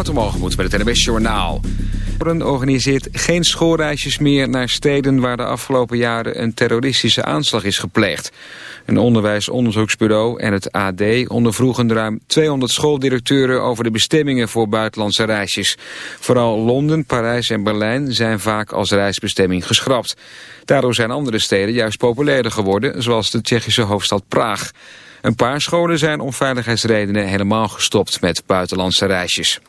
Watermalgemoed met het NWS Journaal. organiseert geen schoolreisjes meer naar steden waar de afgelopen jaren een terroristische aanslag is gepleegd. Een onderwijsonderzoeksbureau en het AD ondervroegen ruim 200 schooldirecteuren over de bestemmingen voor buitenlandse reisjes. Vooral Londen, Parijs en Berlijn zijn vaak als reisbestemming geschrapt. Daardoor zijn andere steden juist populairder geworden, zoals de Tsjechische hoofdstad Praag. Een paar scholen zijn om veiligheidsredenen helemaal gestopt met buitenlandse reisjes.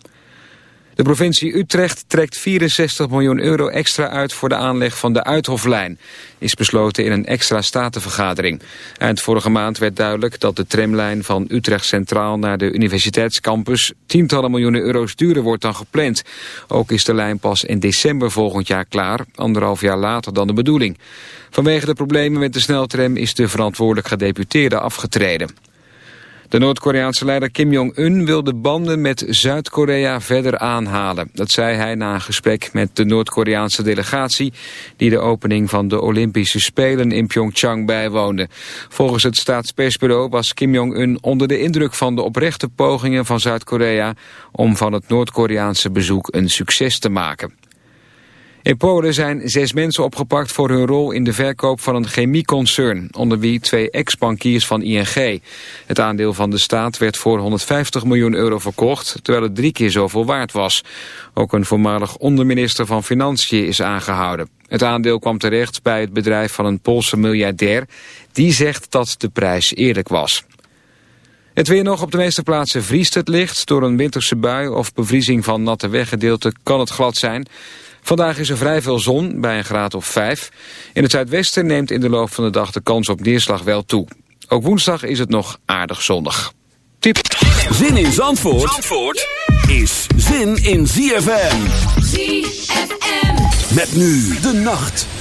De provincie Utrecht trekt 64 miljoen euro extra uit voor de aanleg van de Uithoflijn. Is besloten in een extra statenvergadering. Eind vorige maand werd duidelijk dat de tramlijn van Utrecht Centraal naar de universiteitscampus tientallen miljoenen euro's duurder wordt dan gepland. Ook is de lijn pas in december volgend jaar klaar, anderhalf jaar later dan de bedoeling. Vanwege de problemen met de sneltram is de verantwoordelijk gedeputeerde afgetreden. De Noord-Koreaanse leider Kim Jong-un wil de banden met Zuid-Korea verder aanhalen. Dat zei hij na een gesprek met de Noord-Koreaanse delegatie... die de opening van de Olympische Spelen in Pyeongchang bijwoonde. Volgens het staatspersbureau was Kim Jong-un onder de indruk van de oprechte pogingen van Zuid-Korea... om van het Noord-Koreaanse bezoek een succes te maken. In Polen zijn zes mensen opgepakt voor hun rol in de verkoop van een chemieconcern, onder wie twee ex-bankiers van ING. Het aandeel van de staat werd voor 150 miljoen euro verkocht, terwijl het drie keer zoveel waard was. Ook een voormalig onderminister van Financiën is aangehouden. Het aandeel kwam terecht bij het bedrijf van een Poolse miljardair. Die zegt dat de prijs eerlijk was. Het weer nog op de meeste plaatsen vriest het licht. Door een winterse bui of bevriezing van natte weggedeelte kan het glad zijn. Vandaag is er vrij veel zon, bij een graad of 5. In het zuidwesten neemt in de loop van de dag de kans op neerslag wel toe. Ook woensdag is het nog aardig zonnig. Tip. Zin in Zandvoort, Zandvoort is zin in ZFM. ZFM. Met nu de nacht.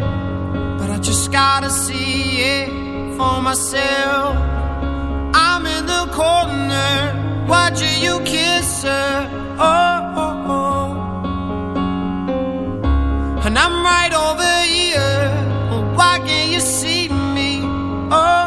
just gotta see it for myself. I'm in the corner watching you kiss her. Oh, oh, oh. and I'm right over here. Well, why can't you see me? Oh.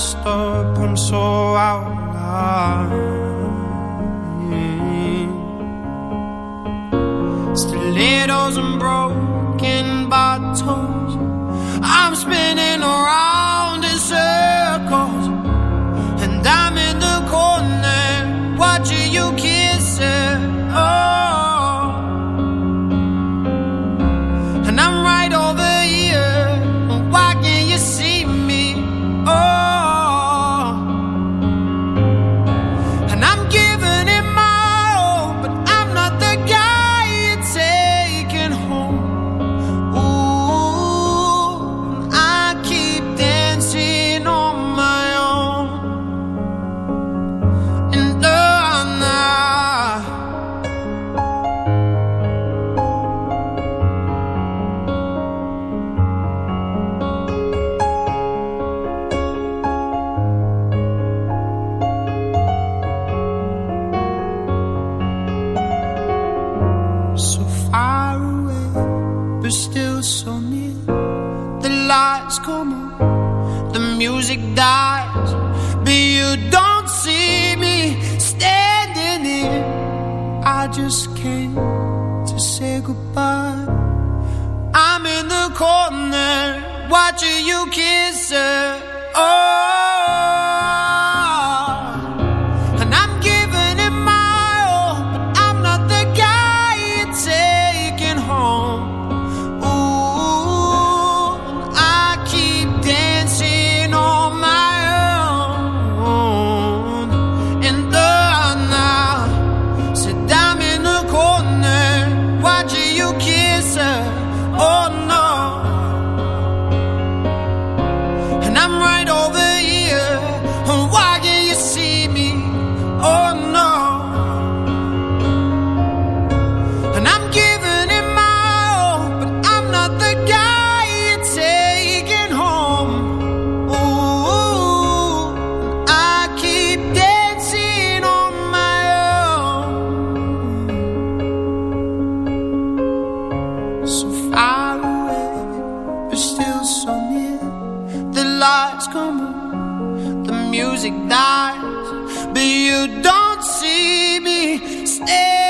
messed up and so out of line. Stilettos and broken bottles. I'm spinning around in circles, and I'm in the corner watching you keep. lights come on, the music dies, but you don't see me stay.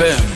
ZFM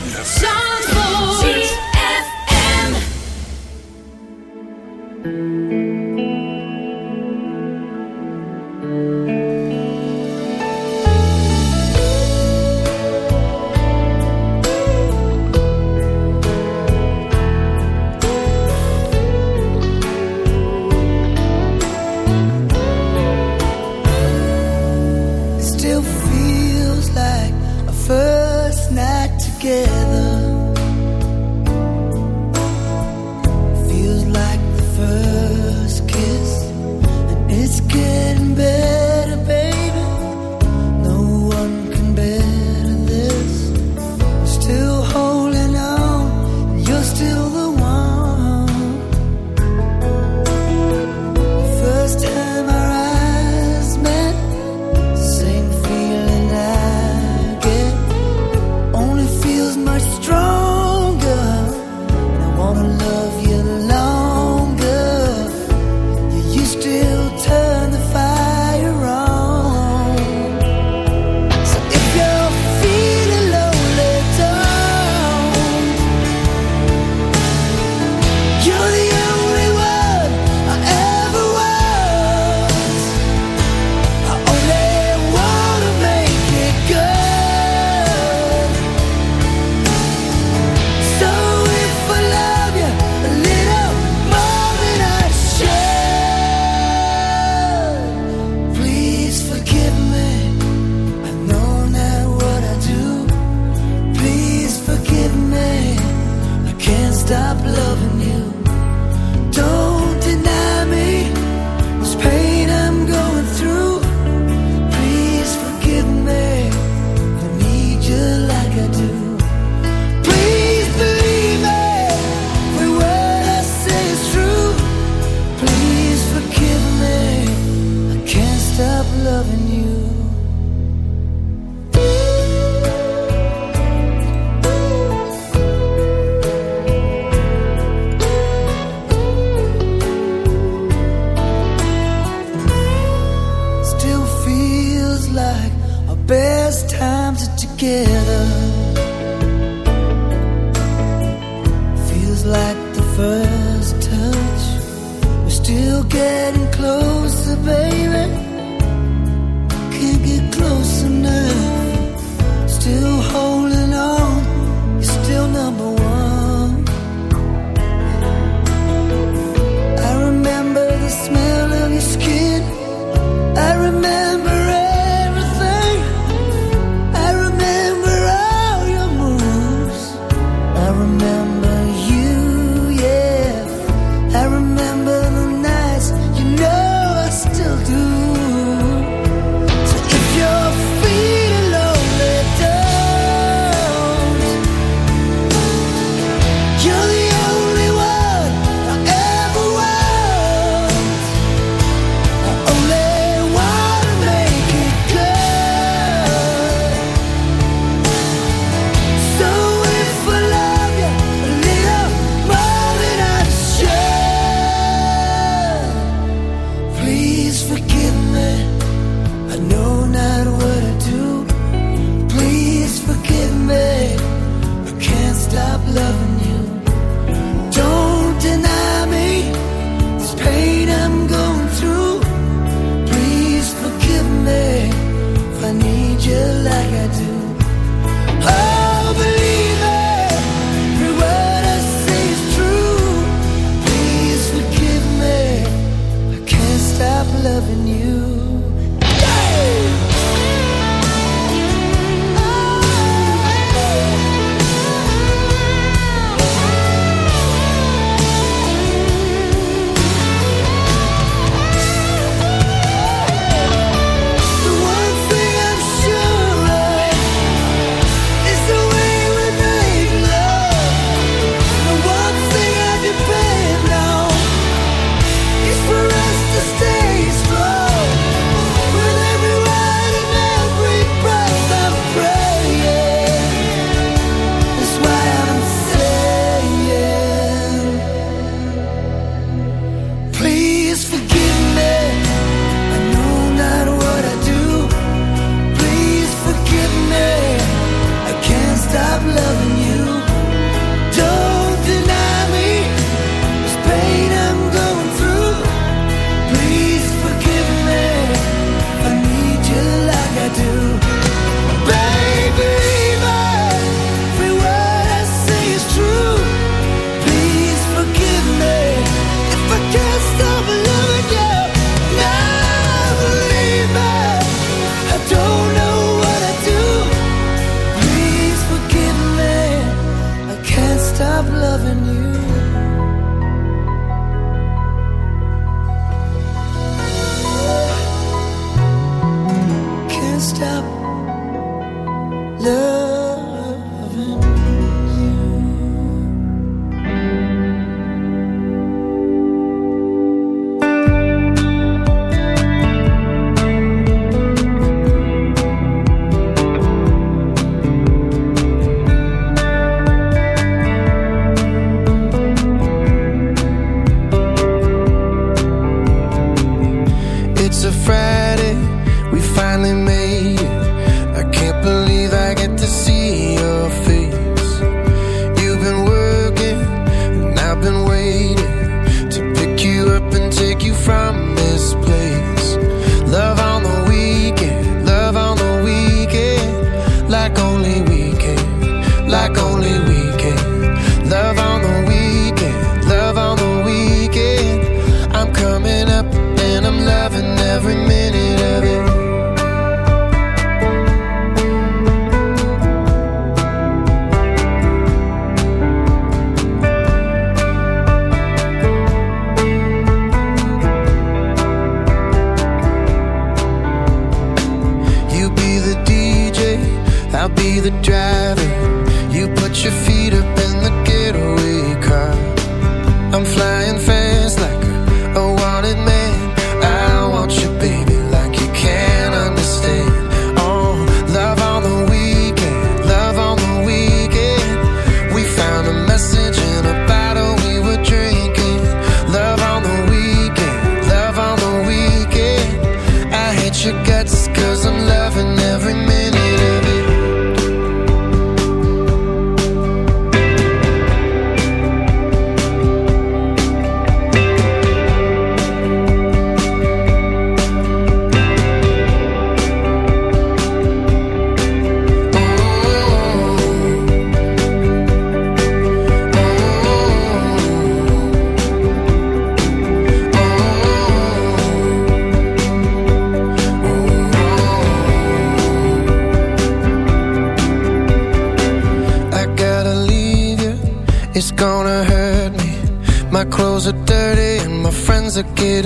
as a kid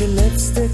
your lipstick.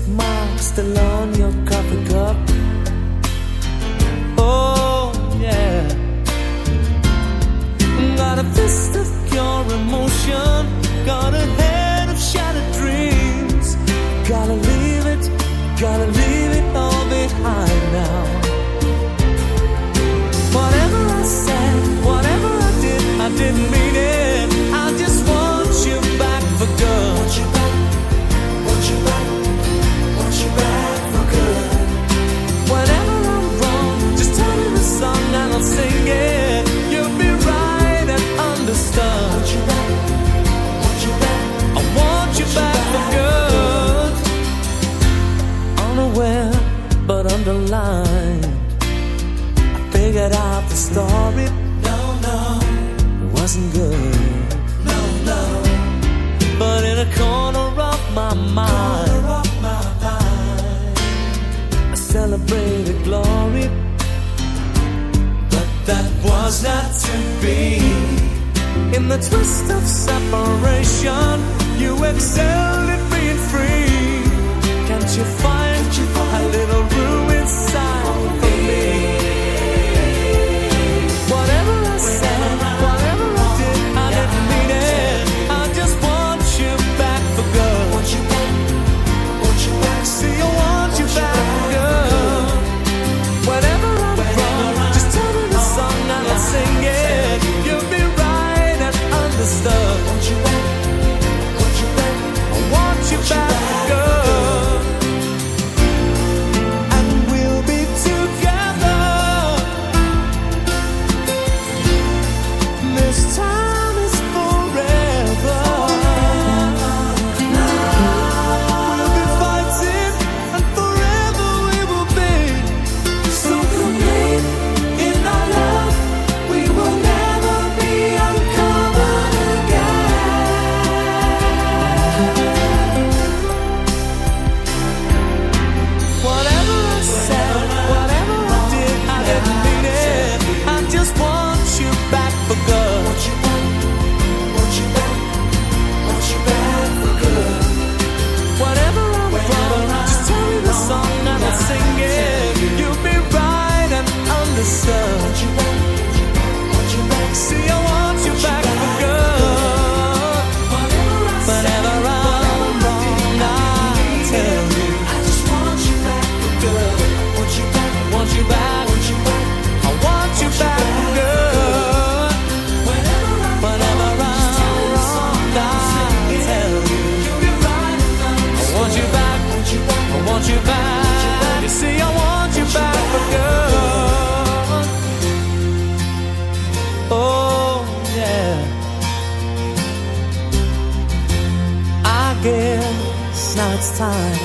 last time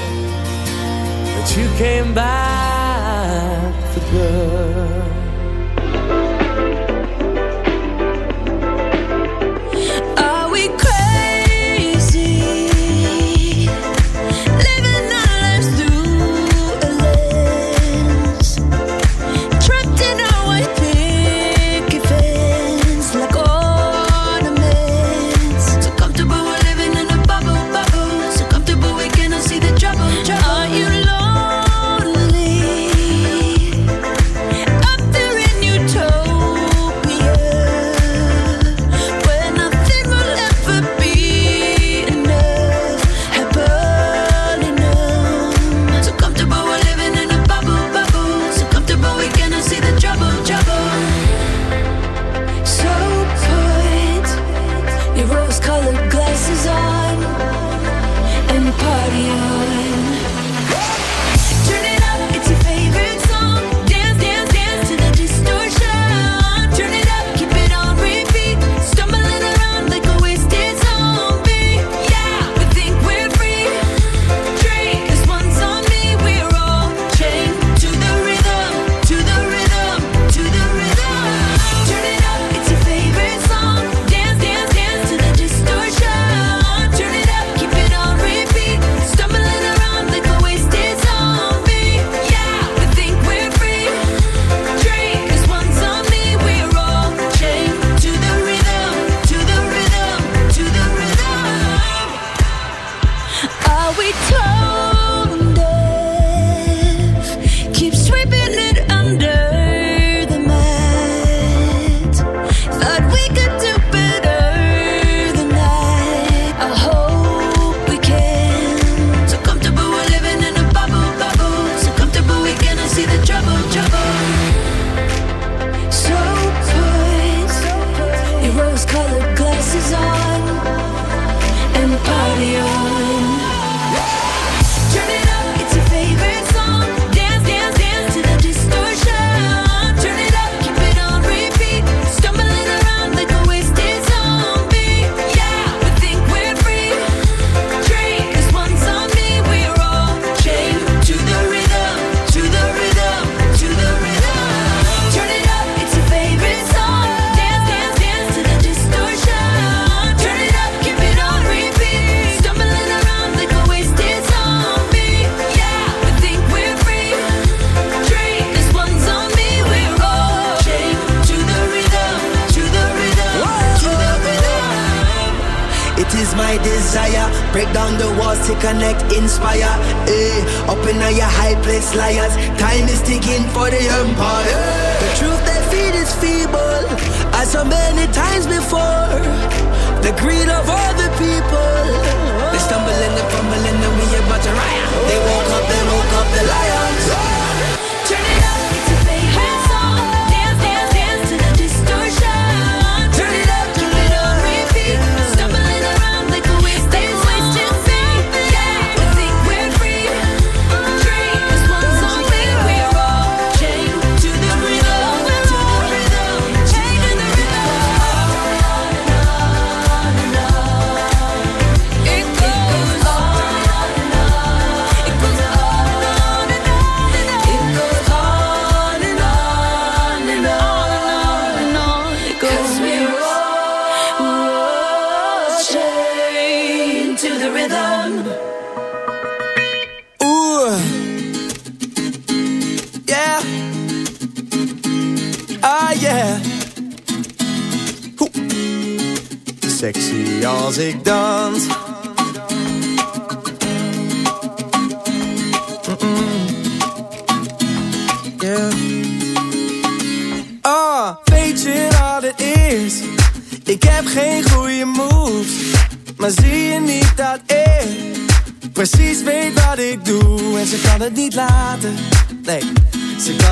that you came back for good.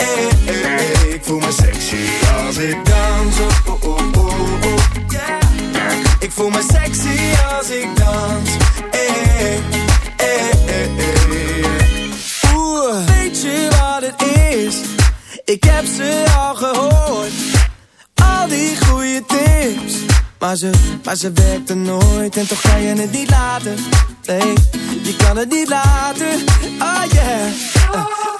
eh, eh, eh. Ik voel me sexy als ik dans. Oh, oh, oh. Ik voel me sexy als ik dans. Eh, eh, eh, eh. Oeh, weet je wat het is? Ik heb ze al gehoord al die goede tips. Maar ze, maar ze werkte nooit en toch kan je het niet laten. Nee, je kan het niet laten. Oh yeah,